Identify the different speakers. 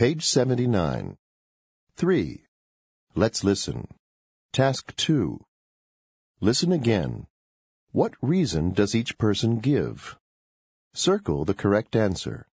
Speaker 1: Page 79. 3. Let's listen. Task 2. Listen again. What reason does each person give? Circle the correct answer.